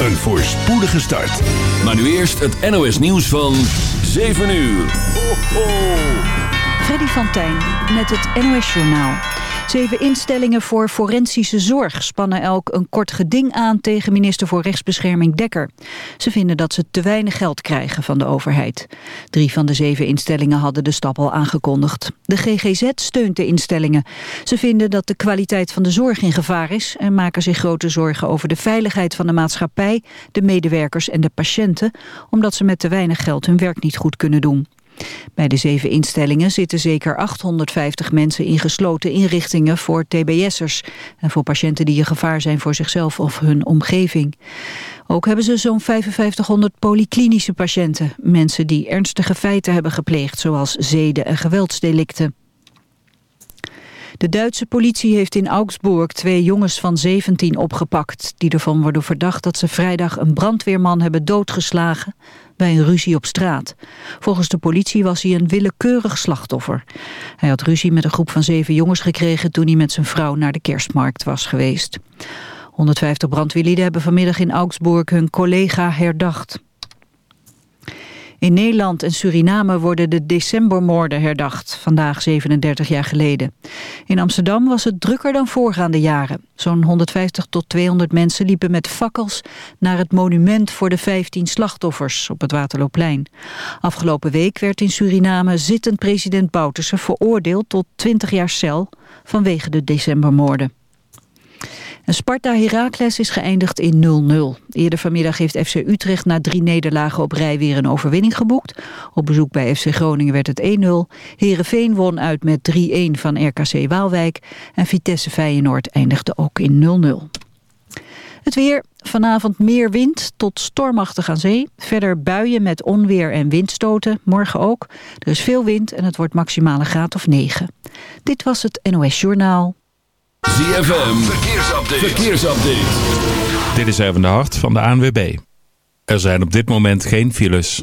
een voorspoedige start. Maar nu eerst het NOS nieuws van 7 uur. Ho. Freddy van met het NOS Journaal. Zeven instellingen voor forensische zorg spannen elk een kort geding aan tegen minister voor Rechtsbescherming Dekker. Ze vinden dat ze te weinig geld krijgen van de overheid. Drie van de zeven instellingen hadden de stap al aangekondigd. De GGZ steunt de instellingen. Ze vinden dat de kwaliteit van de zorg in gevaar is en maken zich grote zorgen over de veiligheid van de maatschappij, de medewerkers en de patiënten, omdat ze met te weinig geld hun werk niet goed kunnen doen. Bij de zeven instellingen zitten zeker 850 mensen in gesloten inrichtingen voor tbs'ers en voor patiënten die een gevaar zijn voor zichzelf of hun omgeving. Ook hebben ze zo'n 5500 polyklinische patiënten, mensen die ernstige feiten hebben gepleegd, zoals zeden- en geweldsdelicten. De Duitse politie heeft in Augsburg twee jongens van 17 opgepakt... die ervan worden verdacht dat ze vrijdag een brandweerman hebben doodgeslagen... bij een ruzie op straat. Volgens de politie was hij een willekeurig slachtoffer. Hij had ruzie met een groep van zeven jongens gekregen... toen hij met zijn vrouw naar de kerstmarkt was geweest. 150 brandweerlieden hebben vanmiddag in Augsburg hun collega herdacht. In Nederland en Suriname worden de decembermoorden herdacht, vandaag 37 jaar geleden. In Amsterdam was het drukker dan voorgaande jaren. Zo'n 150 tot 200 mensen liepen met fakkels naar het monument voor de 15 slachtoffers op het Waterloopplein. Afgelopen week werd in Suriname zittend president Bouterse veroordeeld tot 20 jaar cel vanwege de decembermoorden. En Sparta Heracles is geëindigd in 0-0. Eerder vanmiddag heeft FC Utrecht na drie nederlagen op rij weer een overwinning geboekt. Op bezoek bij FC Groningen werd het 1-0. Herenveen won uit met 3-1 van RKC Waalwijk. En Vitesse Feyenoord eindigde ook in 0-0. Het weer, vanavond meer wind tot stormachtig aan zee. Verder buien met onweer en windstoten, morgen ook. Er is veel wind en het wordt maximale graad of 9. Dit was het NOS Journaal. ZFM, verkeersupdate. verkeersupdate. Dit is even de hart van de ANWB. Er zijn op dit moment geen files.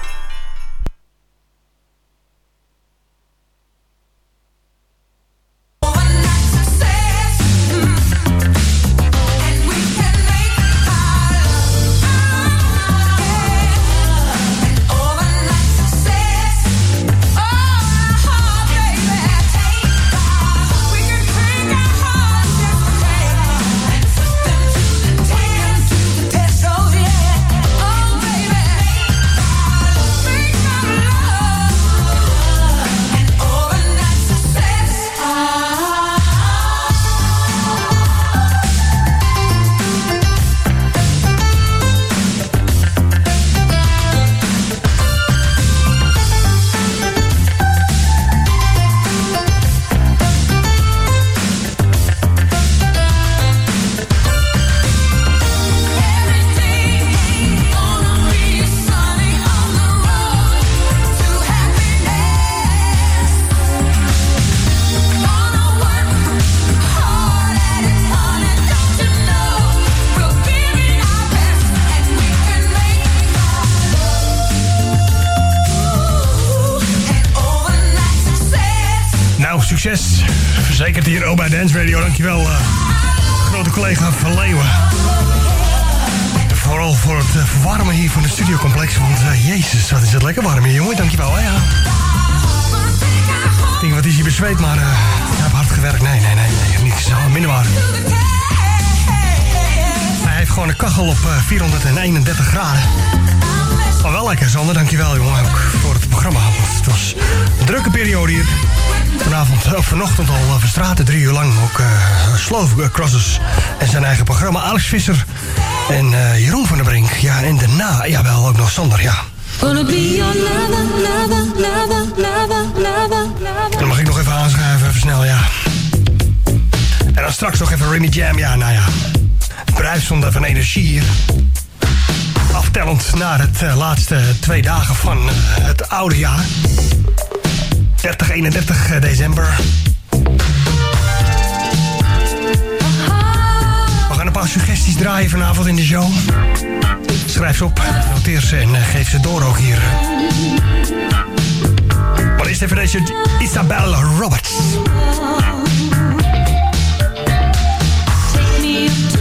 Bezweet, maar eh ik heb hard gewerkt. Nee, nee, nee, nee, niks. Hij heeft gewoon een kachel op eh, 431 graden. Maar wel lekker, Sander. Dankjewel, jongen, ook voor het programma. Het was een drukke periode hier. Vanavond, of vanochtend al verstraten, drie uur lang. Ook uh, Slow Crosses en zijn eigen programma. Alex Visser en eh, Jeroen van der Brink. Ja, en daarna, jawel, ook nog Sander, ja. Gonna be your. Dan mag ik nog even aanschuiven, even snel, ja. En dan straks nog even Remy Jam, ja, nou ja. Bruiszonde van energie hier. Aftellend naar het eh, laatste twee dagen van eh, het oude jaar. 30, 31 december. Paar suggesties draaien vanavond in de show. Schrijf ze op, noteer ze en eh, geef ze door ook hier. Maar eerst even deze Isabel Roberts. Take me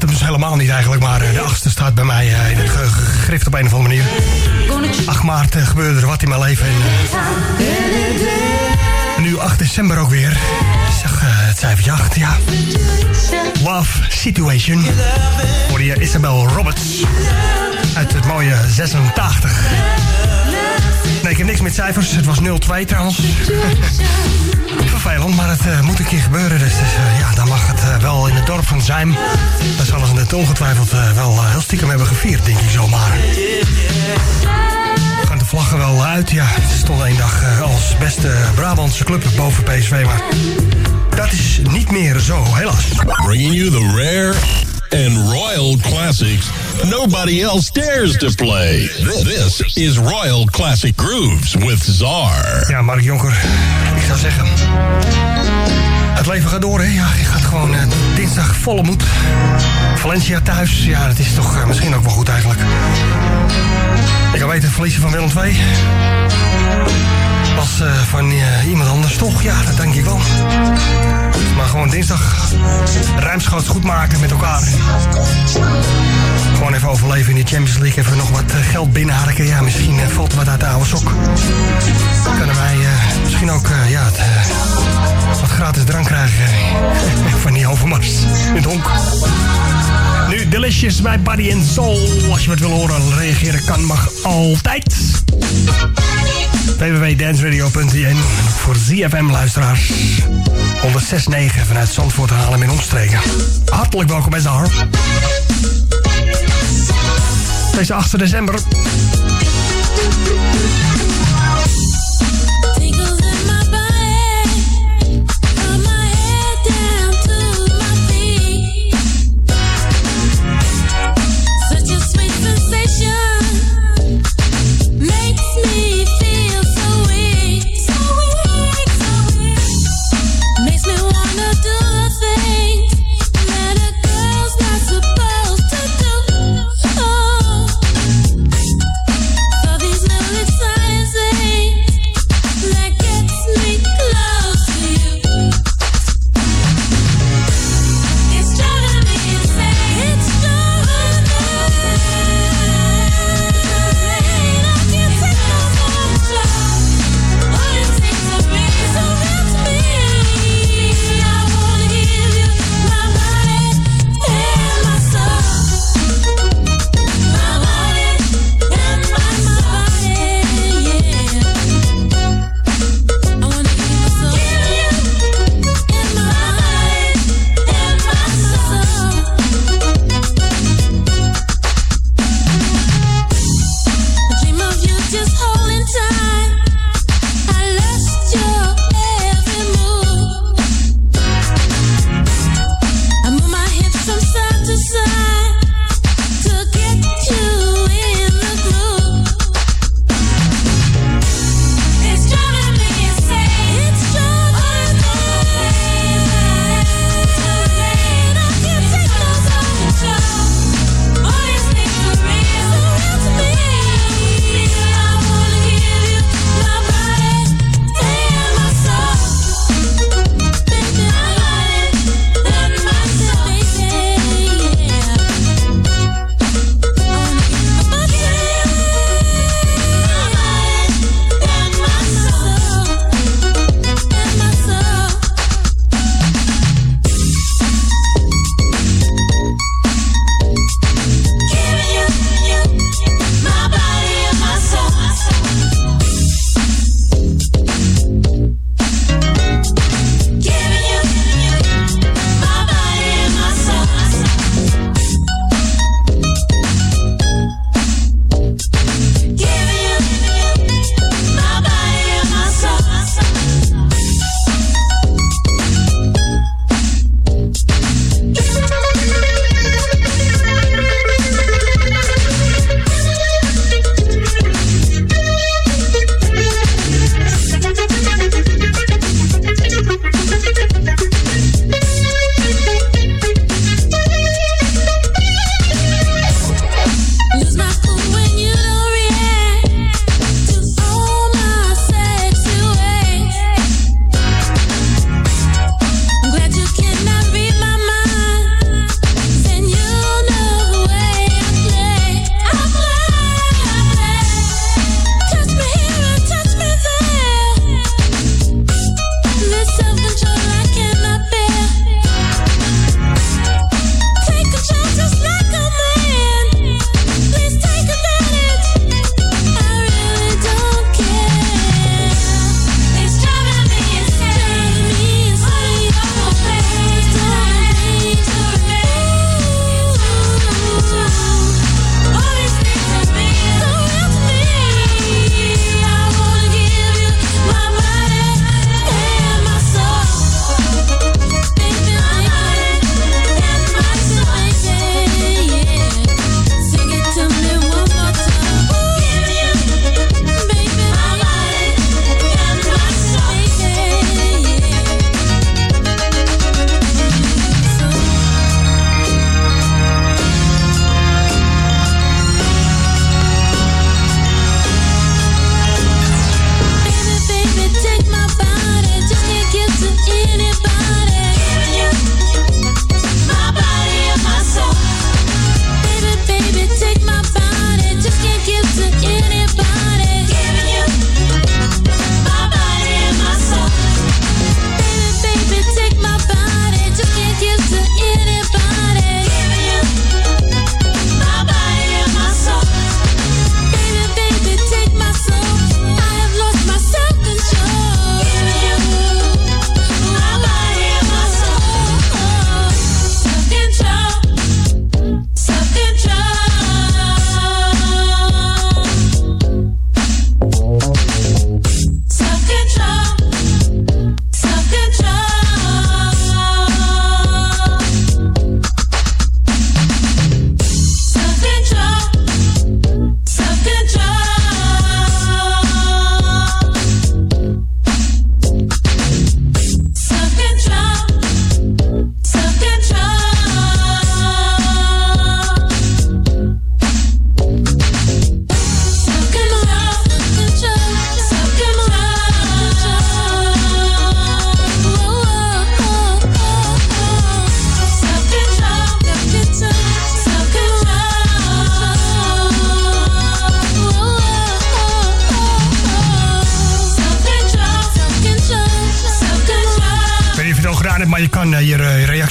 helemaal niet eigenlijk, maar eh, de achtste staat bij mij eh, in het ge- gegrift op een of andere manier. 8 maart eh, gebeurde er wat in mijn leven. En, nu 8 december ook weer. Eh, het cijfertje 8, ja. Love Situation. Voor je Isabel Roberts. Uit het mooie 86. Nee, ik heb niks met cijfers. Het was 0-2 trouwens. Vervelend, maar het eh, moet een keer gebeuren. Dus, dus, eh, ja, dan mag het eh, wel in het dorp van Zijm. Dan zullen ze het ongetwijfeld wel heel stiekem hebben gevierd, denk ik zomaar. Gaan de vlaggen wel uit? Ja, ze stonden één dag als beste Brabantse club boven PSV, maar dat is niet meer zo, helaas. Bringing you the rare and royal classics nobody else dares to play. This is Royal Classic Grooves with Czar. Ja, Mark Jonker, ik zou zeggen... Het leven gaat door, hè? Ja, je gaat gewoon eh, dinsdag volle moed. Valencia thuis, ja, dat is toch eh, misschien ook wel goed eigenlijk. Ik kan weten, het verliezen van Willem II... was eh, van iemand anders toch? Ja, dat denk ik wel. Maar gewoon dinsdag ruimschoots goed maken met elkaar. Gewoon even overleven in de Champions League. Even nog wat eh, geld binnenharken. Ja, misschien eh, valt er wat uit de oude sok. Kunnen wij eh, misschien ook ja, het, wat gratis drank krijgen van die overmars in het honk. Nu Delicious bij Body and Soul. Als je wat wil horen, reageren kan, mag altijd. www.danceradio.nl Voor ZFM-luisteraars. 106.9 vanuit Zandvoort halen in omstreken. Hartelijk welkom bij Zahar. Deze 8 december.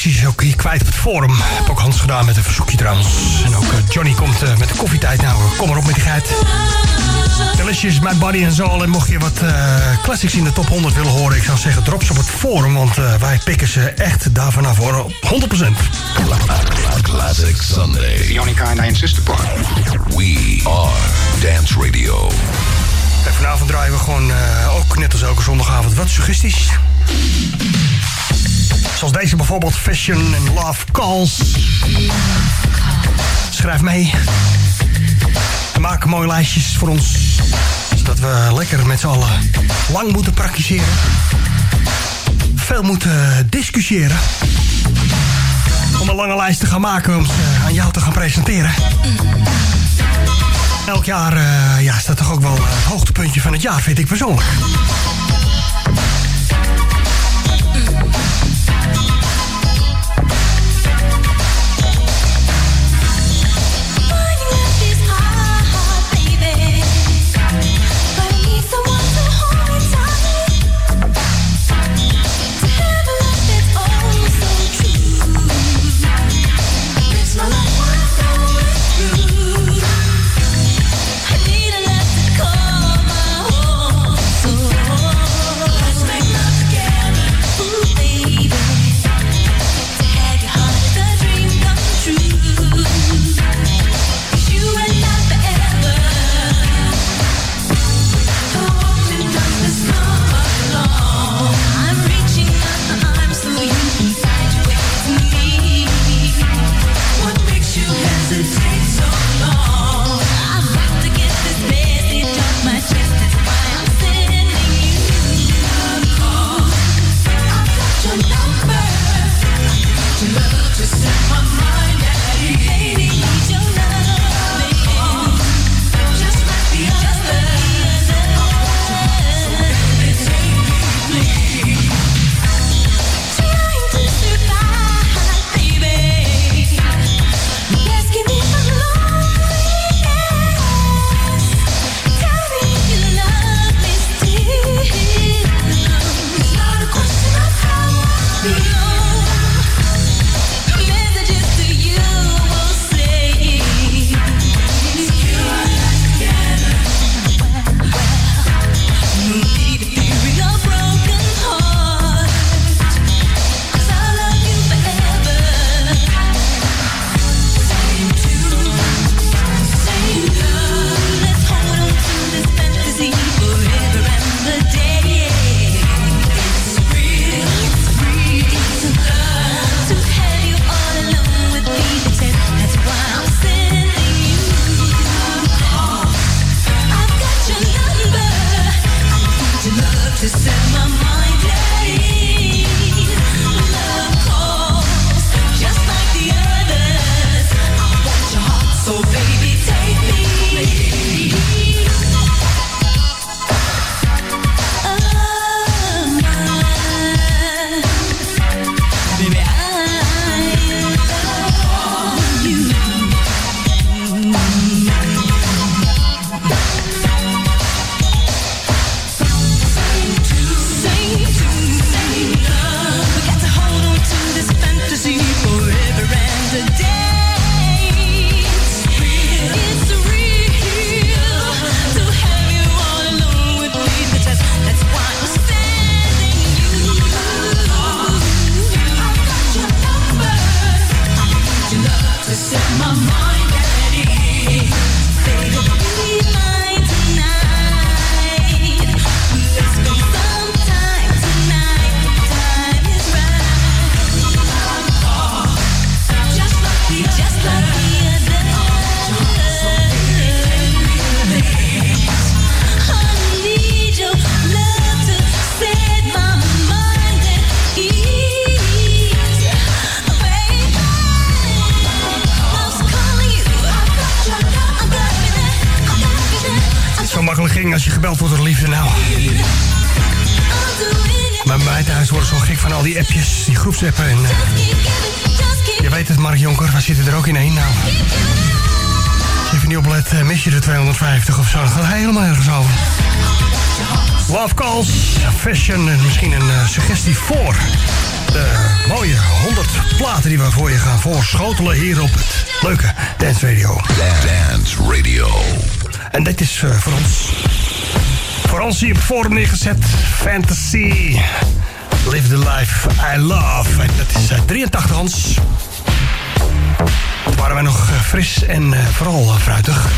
Reacties ook hier kwijt op het forum. Ik heb ook Hans gedaan met een verzoekje trouwens. En ook eh, Johnny komt eh, met de koffietijd. Nou, kom maar op met die geit. Delicious, My Body and Soul. En mocht je wat eh, classics in de top 100 willen horen... ik zou zeggen, drop ze op het forum. Want eh, wij pikken ze echt daarvan af hoor. Op 100%. Classic Sunday. The only kind I insist upon. We are Dance Radio. En vanavond draaien we gewoon eh, ook net als elke zondagavond wat suggesties. Zoals deze bijvoorbeeld Fashion and Love Calls. Schrijf mee. We maken mooie lijstjes voor ons. Zodat we lekker met z'n allen lang moeten praktiseren. Veel moeten discussiëren. Om een lange lijst te gaan maken om ze aan jou te gaan presenteren. Elk jaar eh, ja, is dat toch ook wel het hoogtepuntje van het jaar, vind ik persoonlijk. Love calls, fashion en misschien een eh, suggestie voor De mooie 100 platen die we voor je gaan voorschotelen hier op het leuke Dance Radio. Dance Radio. En dit is eh, voor ons. Voor ons hier op forum neergezet. Fantasy. Live the life I love. En dat is eh, 83 ons. Toen waren wij nog eh, fris en eh, vooral eh, fruitig.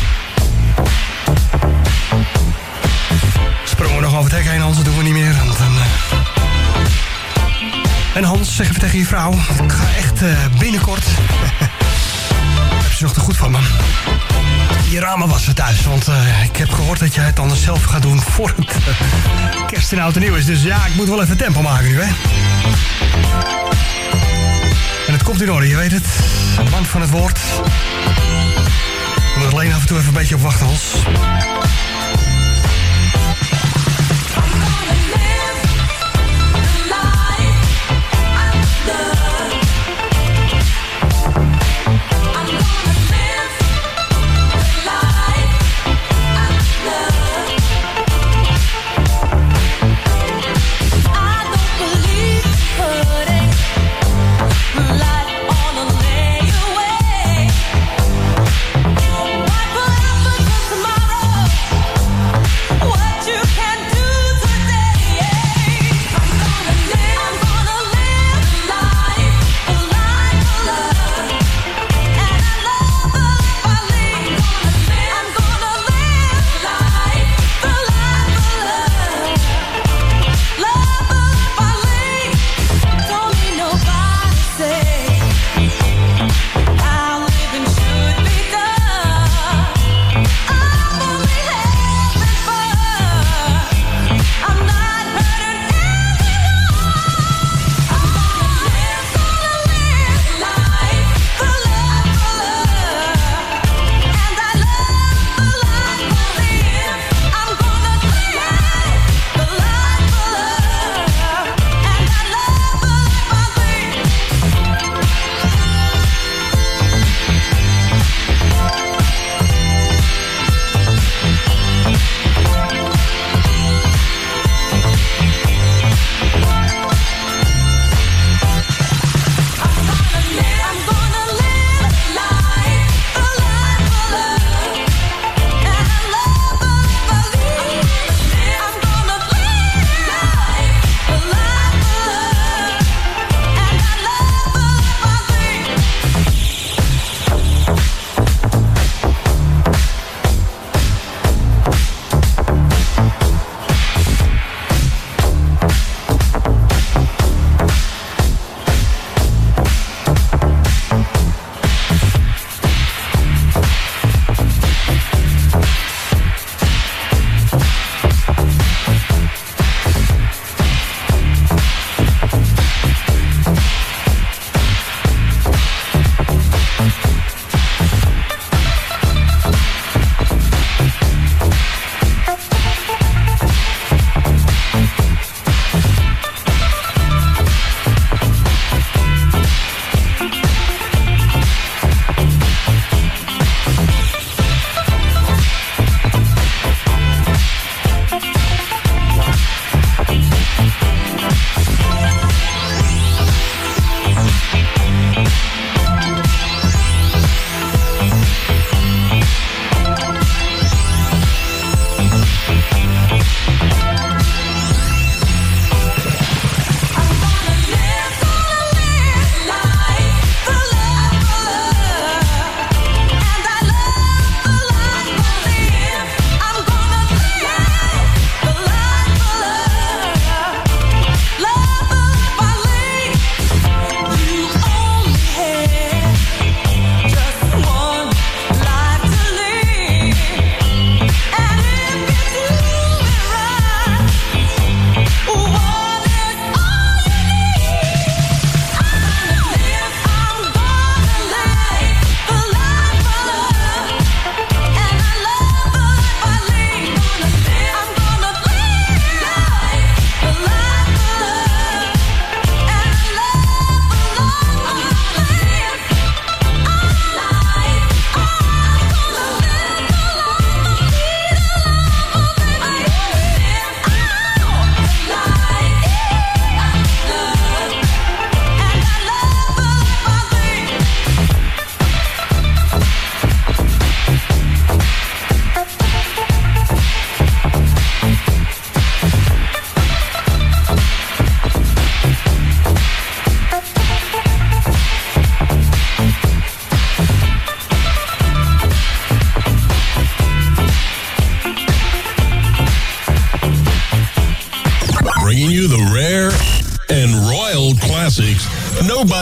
Nog over het hek heen, Hans, doen we niet meer. Dan, eh, En Hans, zeg even tegen je vrouw. Ik ga echt eh, binnenkort... heb ze nog te goed van me. Je ramen wassen thuis, want eh, ik heb gehoord dat jij het anders zelf gaat doen voor het kerst en oud en nieuw is. Dus ja, ik moet wel even tempo maken nu, hè. En het komt in orde, je weet het. Een man van het woord. We moeten alleen af en toe even een beetje op wachten, Hans.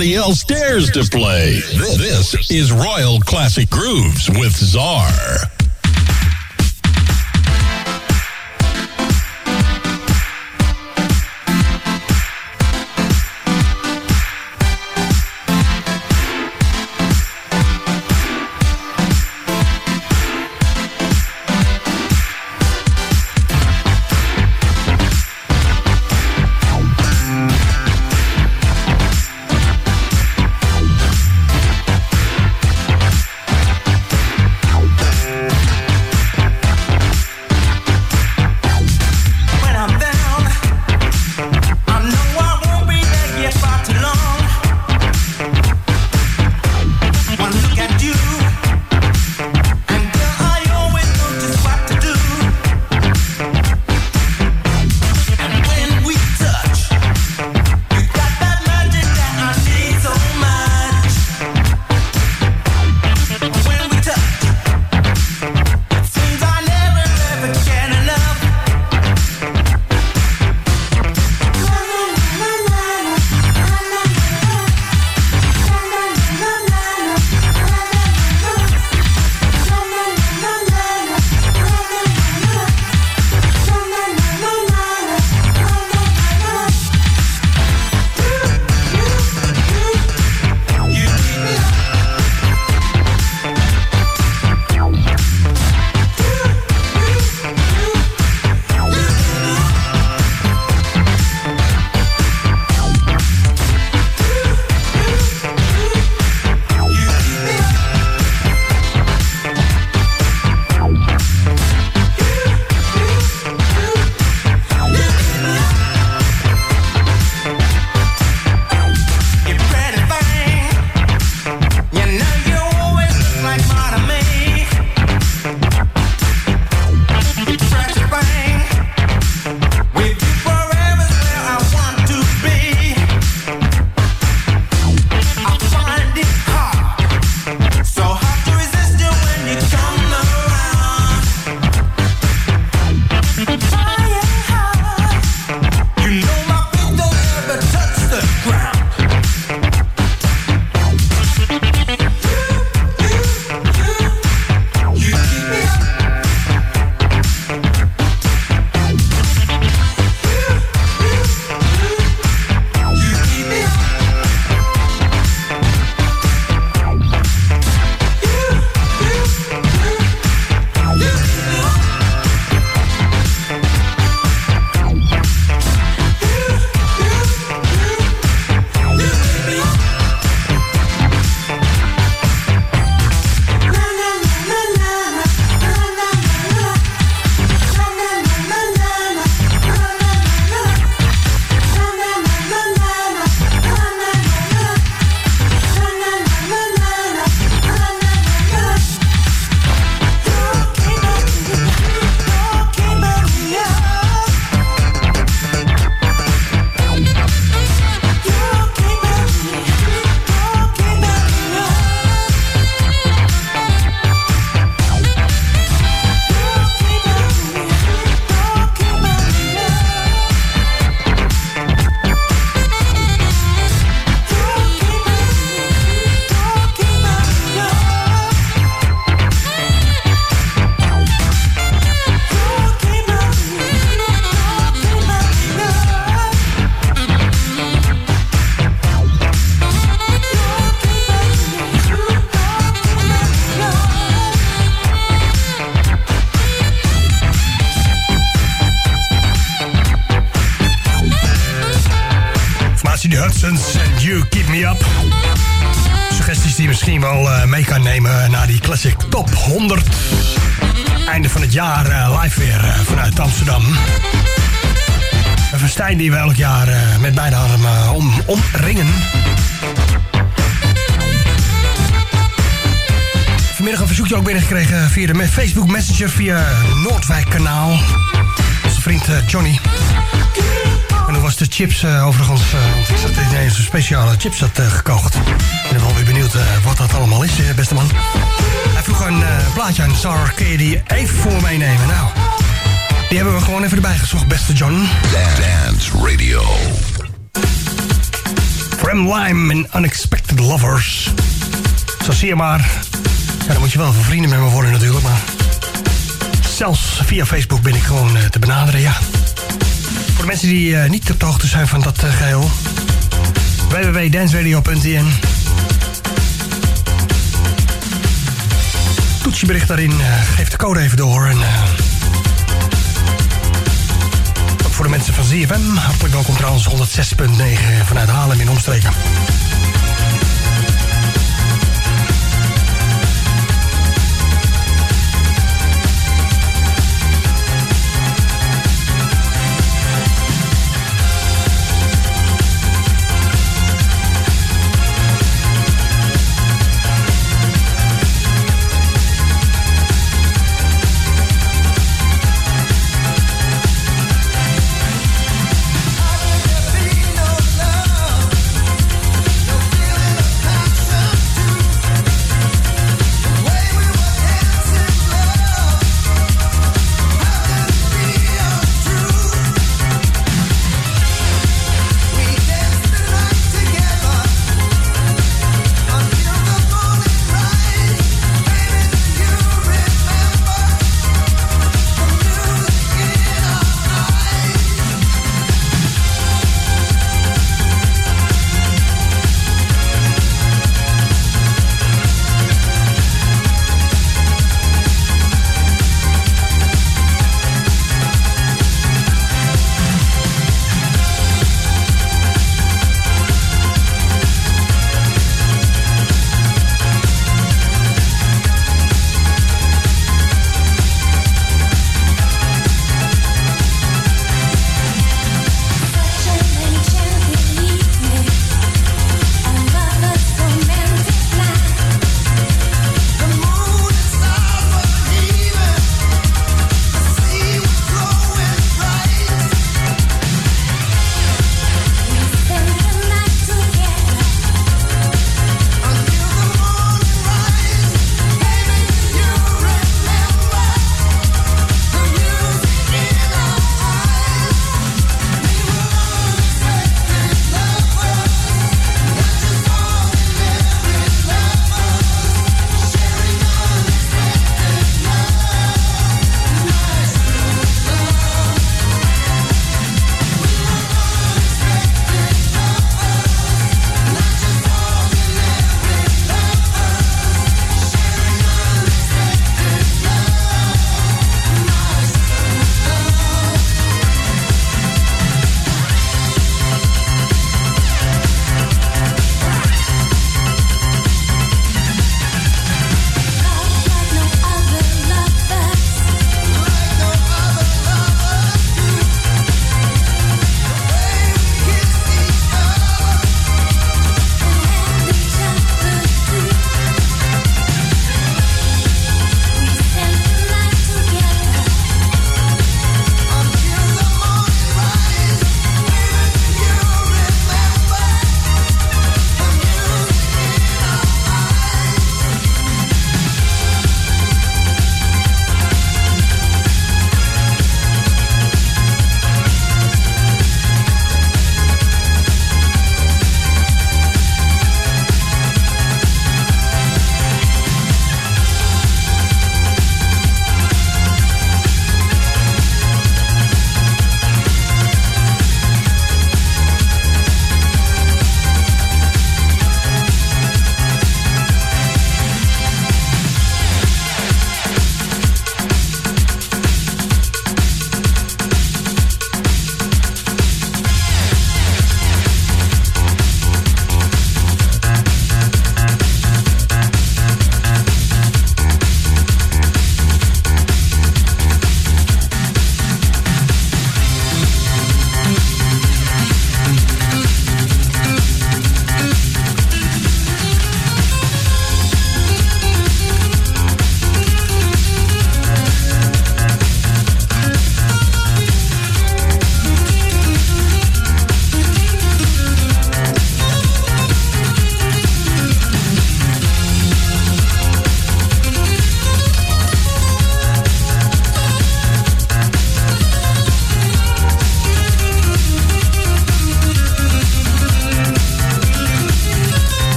Nobody else dares to play. This is Royal Classic Grooves with Czar. De Hudsons en You Keep Me Up. Suggesties die je misschien wel eh, mee kan nemen naar die Classic Top 100. Einde van het jaar eh, live weer eh, vanuit Amsterdam. Een festijn die we elk jaar met beide armen om, omringen. Vanmiddag een verzoekje ook binnengekregen via de Facebook Messenger via Noordwijk kanaal. Onze vriend Johnny. Was de chips eh, overigens? eh, want ik zat in een speciale chips had, eh, gekocht. Ik ben wel weer benieuwd wat dat allemaal is, beste man. Hij vroeg een plaatje aan Sar. Kun je die even voor meenemen? Nou, die hebben we gewoon even erbij gezocht, beste John. Dance Radio. Rem Lime en Unexpected Lovers. Zo zie je maar. Ja, dan moet je wel even vrienden met me worden natuurlijk, maar... Zelfs via Facebook ben ik gewoon te benaderen, ja. Voor de mensen die eh, niet op de hoogte zijn van dat eh, geheel... www.danceradio.nl Toets je bericht daarin, eh, geef de code even door en... voor de mensen van ZFM, hartelijk welkom trouwens 106.9 vanuit Haarlem in omstreken.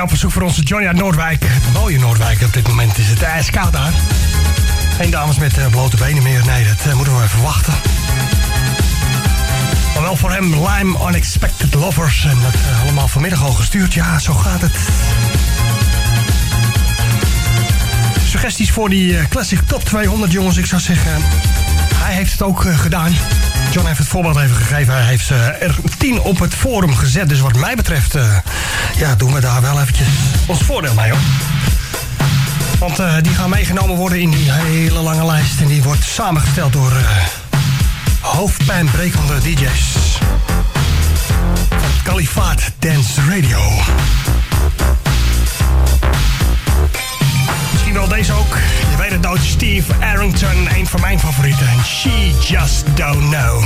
Speciaal verzoek voor onze Johnny uit Noordwijk. Het mooie Noordwijk. Op dit moment is het ijskoud daar. Geen dames met eh, blote benen meer. Nee, dat eh, moeten we even wachten. Maar wel voor hem Lime Unexpected Lovers. En dat eh, allemaal vanmiddag al gestuurd. Ja, zo gaat het. Suggesties voor die Classic Top 200, jongens. Ik zou zeggen, hij heeft het ook gedaan. John heeft het voorbeeld even gegeven. Hij heeft er 10 op het forum gezet. Dus wat mij betreft, ja, doen we daar wel eventjes ons voordeel mee, hoor. Want eh, die gaan meegenomen worden in die hele lange lijst. En die wordt samengesteld door eh, hoofdpijnbrekende DJ's. Van Kalifaat Dance Radio. Misschien wel deze ook. Je weet het nooit, Steve Arrington. Een van mijn favorieten. En She Just Don't Know.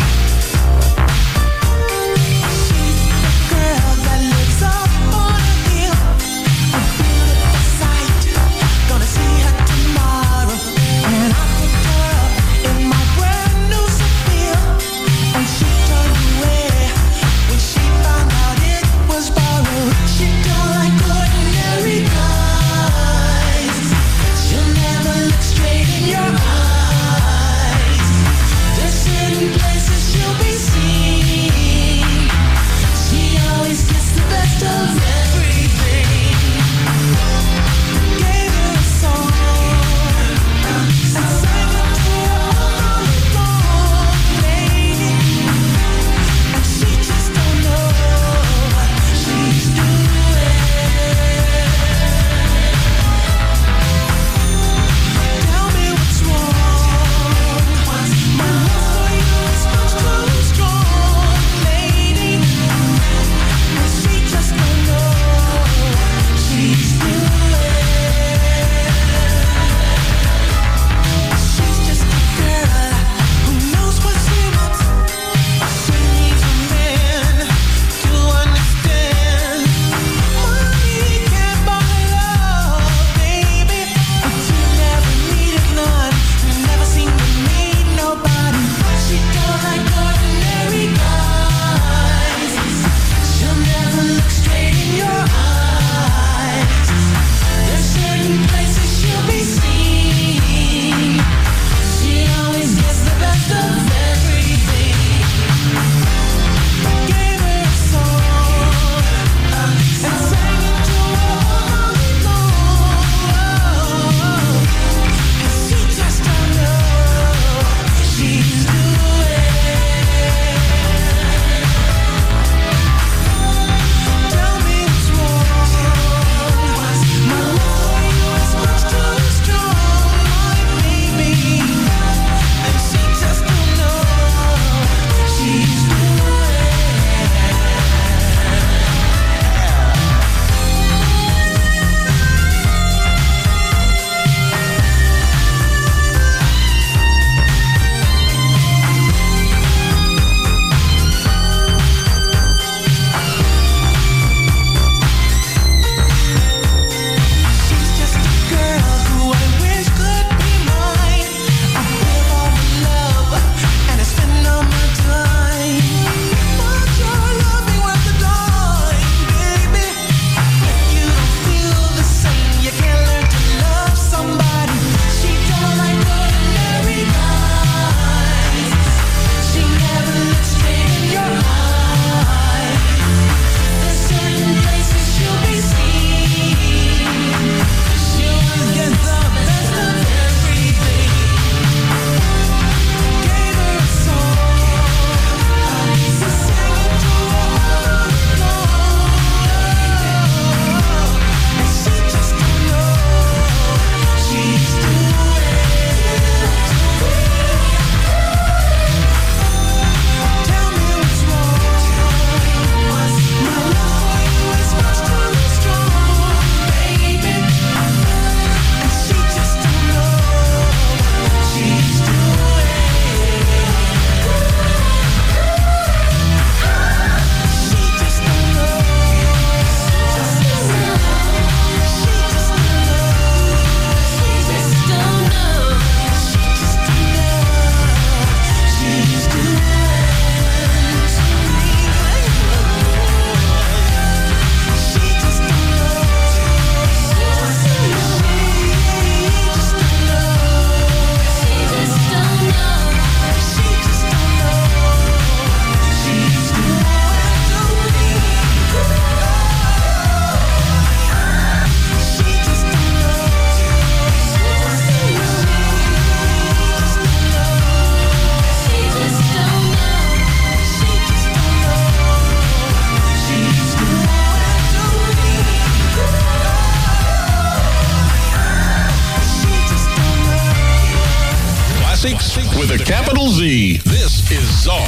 This is Czar.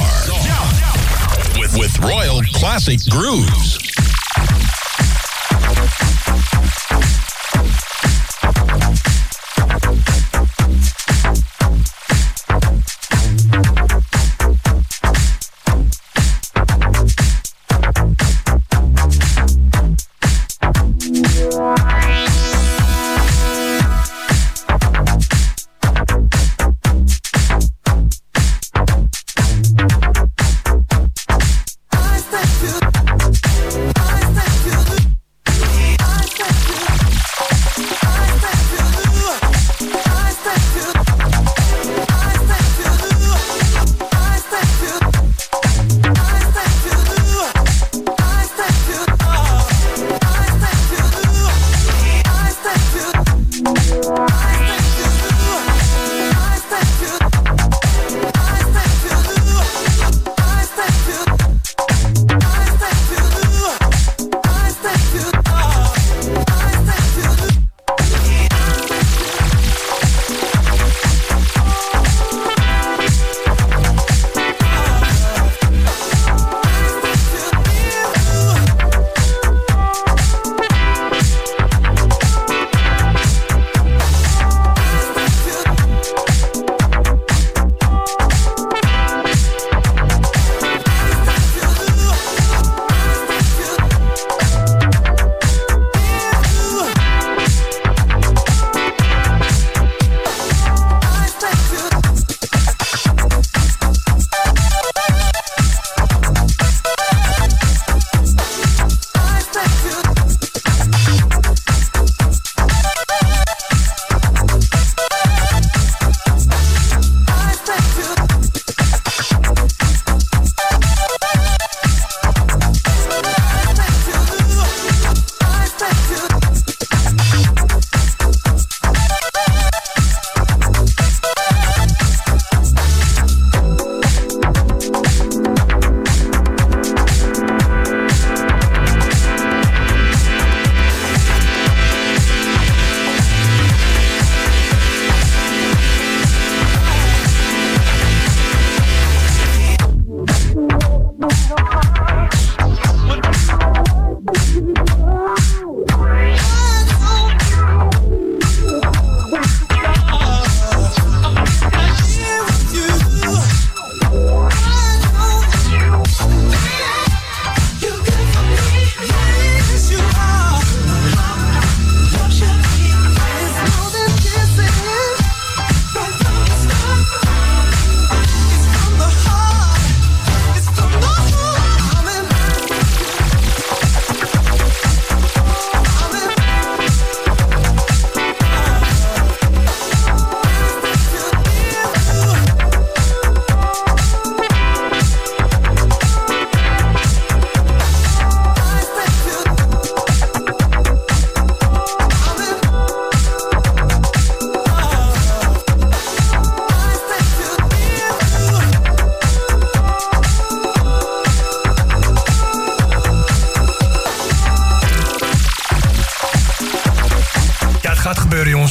With, with Royal Classic Grooves.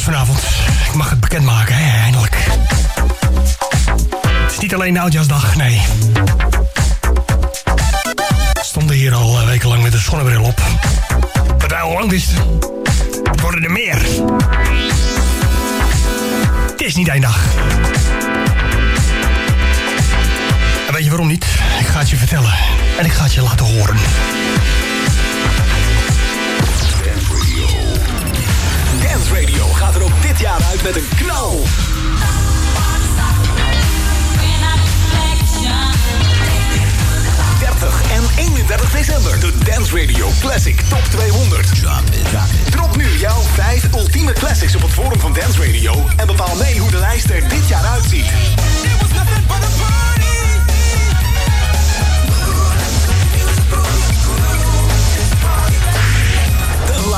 Vanavond. Ik mag het bekendmaken, hè, eindelijk. Het is niet alleen Oudjaarsdag, nee. We stonden hier al eh, wekenlang met een zonnebril op. Wat al lang wisten. Het worden er meer. Het is niet één dag. En weet je waarom niet? Ik ga het je vertellen. En ik ga het je laten horen. Met een knal. 30 en 31 december. De Dance Radio Classic Top 200. Drop nu jouw 5 ultieme classics op het forum van Dance Radio. En bepaal mee hoe de lijst er dit jaar uitziet.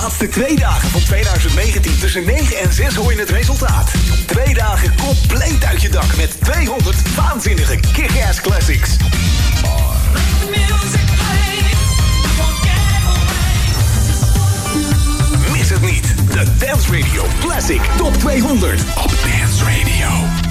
Laatste twee dagen van 2019 tussen 9 en 6 hoor je het resultaat. Twee dagen compleet uit je dak met 200 waanzinnige kick-ass classics. Mis het niet. De Dance Radio Classic Top 200 op Dance Radio.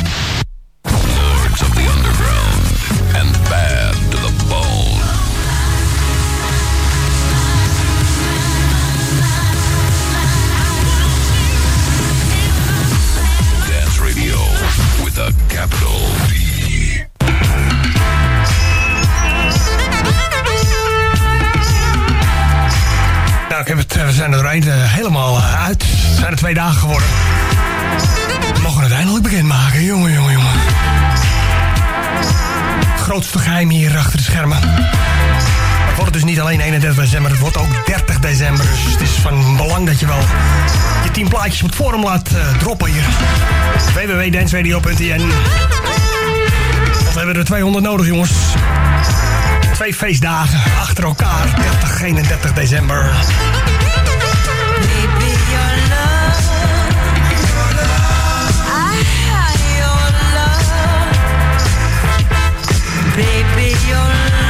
Ik heb het, eh, we zijn er doorheen eh, helemaal eh, uit. Het zijn er twee dagen geworden. We mogen het eindelijk bekendmaken. Jongen, jongen, jongen. Grootste geheim hier achter de schermen. Het wordt dus niet alleen 31 december, het wordt ook 30 december. Dus het is van belang dat je wel je 10 plaatjes op het forum laat droppen hier. www.danceradio.nl Want we hebben er 200 nodig, jongens. Twee feestdagen achter elkaar, 30, 31 december. Baby, your love,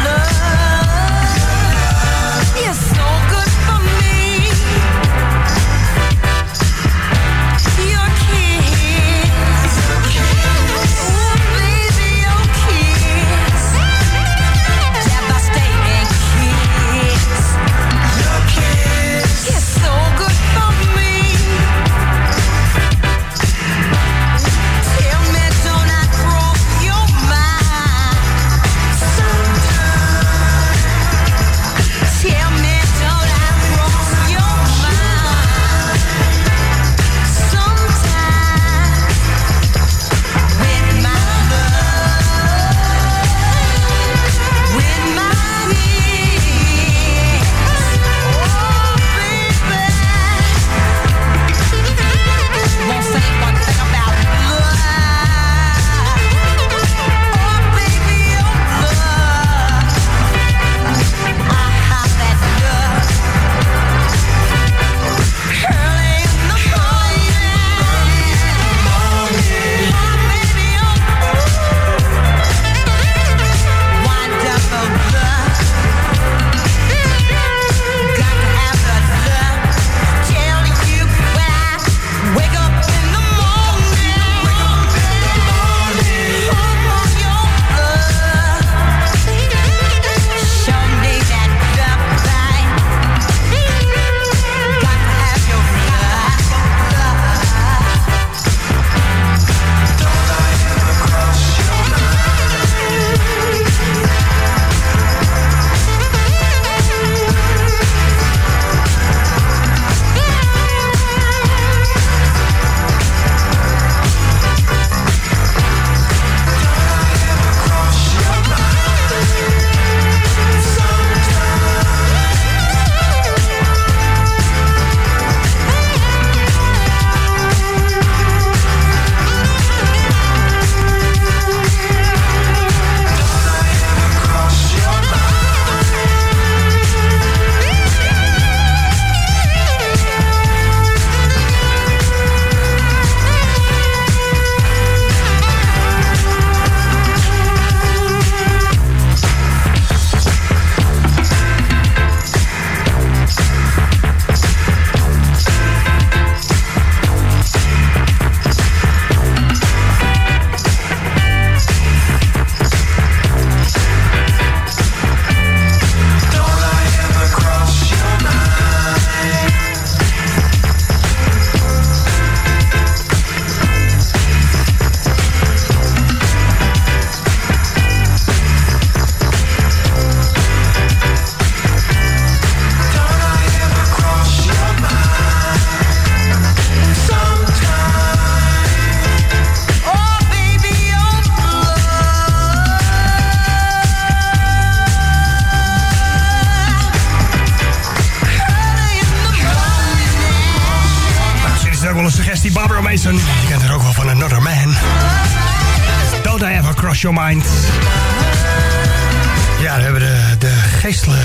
Ja, we hebben de, de geestelen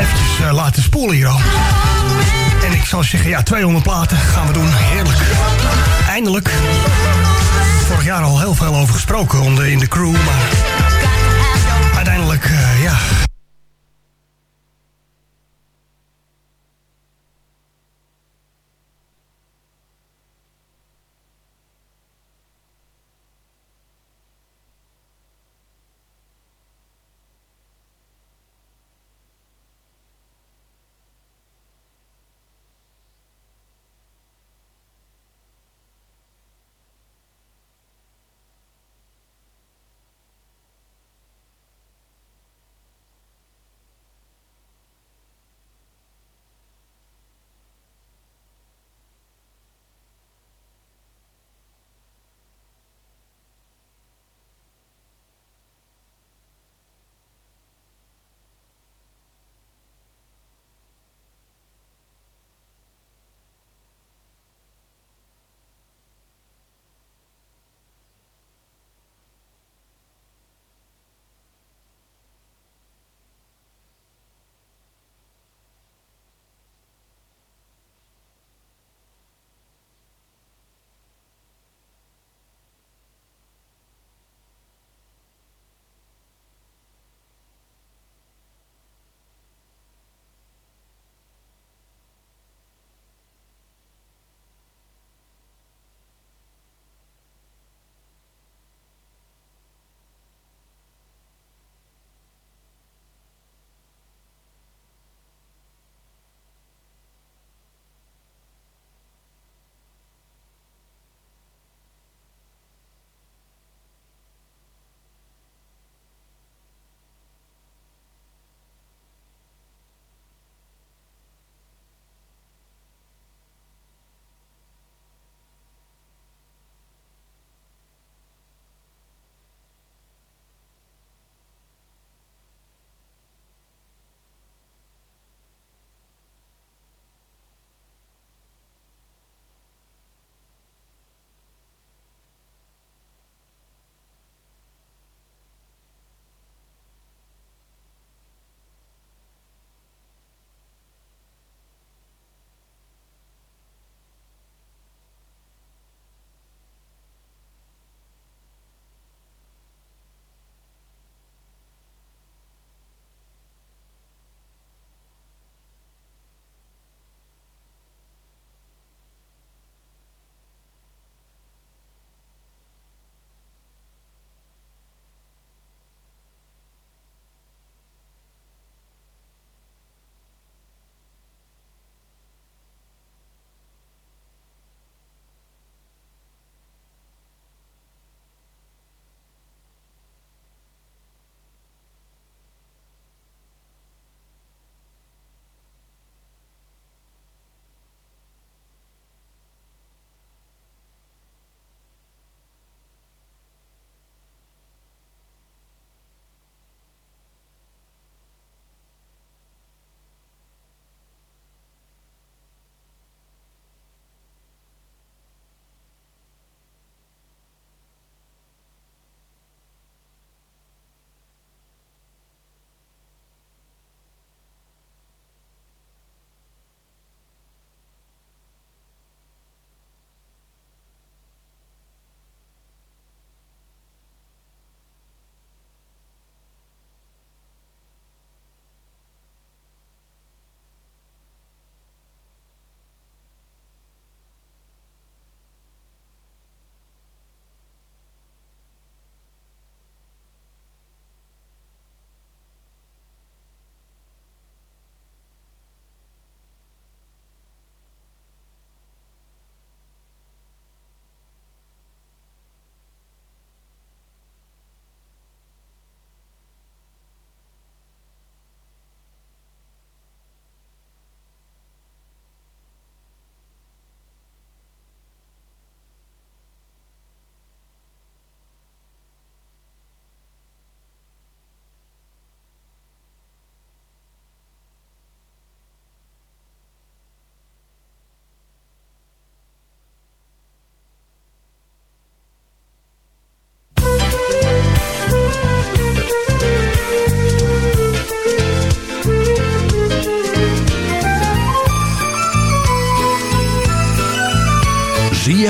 eventjes eh, laten spoelen hier al. En ik zal zeggen, ja, 200 platen gaan we doen. Heerlijk. Eindelijk. Vorig jaar al heel veel over gesproken in de crew, maar uiteindelijk, eh, ja,